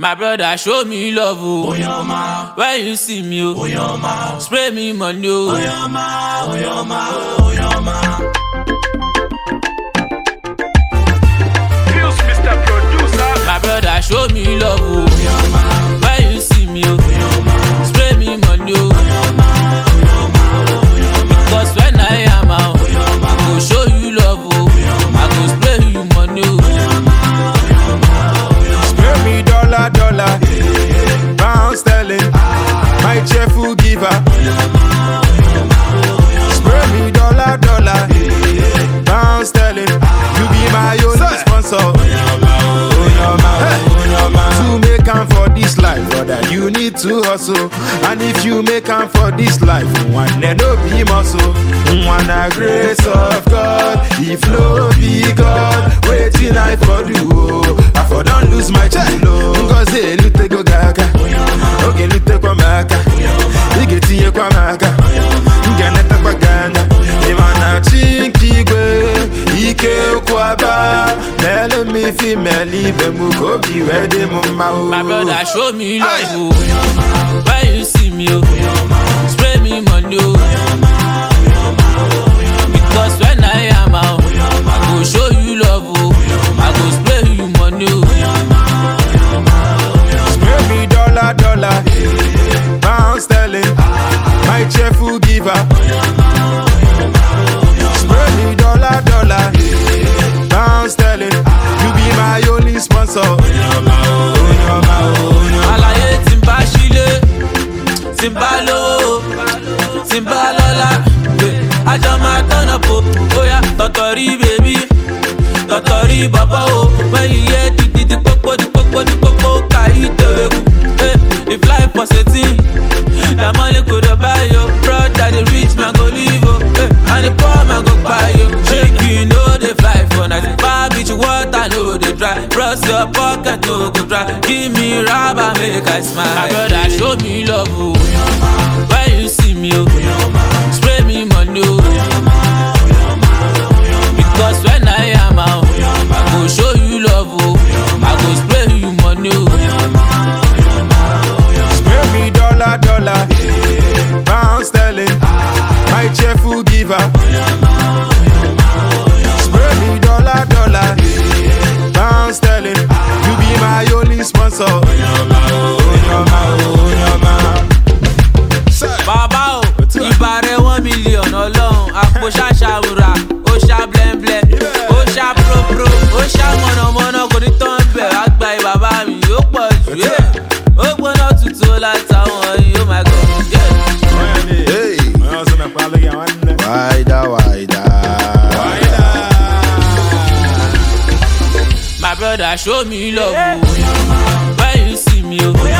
My brother show me love o. Oyama, When you see me o. Oyama, Spray me money o. Oyama, Oyama, Oyama. Need to hustle. And if you make am for this life, one day no be muscle. One a grace of God, if no be God, waiting I for do. I for don't lose my child. Oh. Ngozi elute go mele mi fi meli ibe mu kobi wedi mu ma o. My brother show me love o. Oh. When you see me o. Spray me money oh. Tọ̀tọ̀ rí bàbá o, wẹ́yìn yé dídí di pópó di pópó di pópó ká yí tèwé kù. eh, If life was a thing, na money go dey buy yo, brother the rich man go live o, eh, and the poor man go buy yo. Shake you no dey fly for night, far beach water no dey dry, bros your pocket no go dry, give me rubber make I smile. My brother show me love o, brother show me love. When you see me o.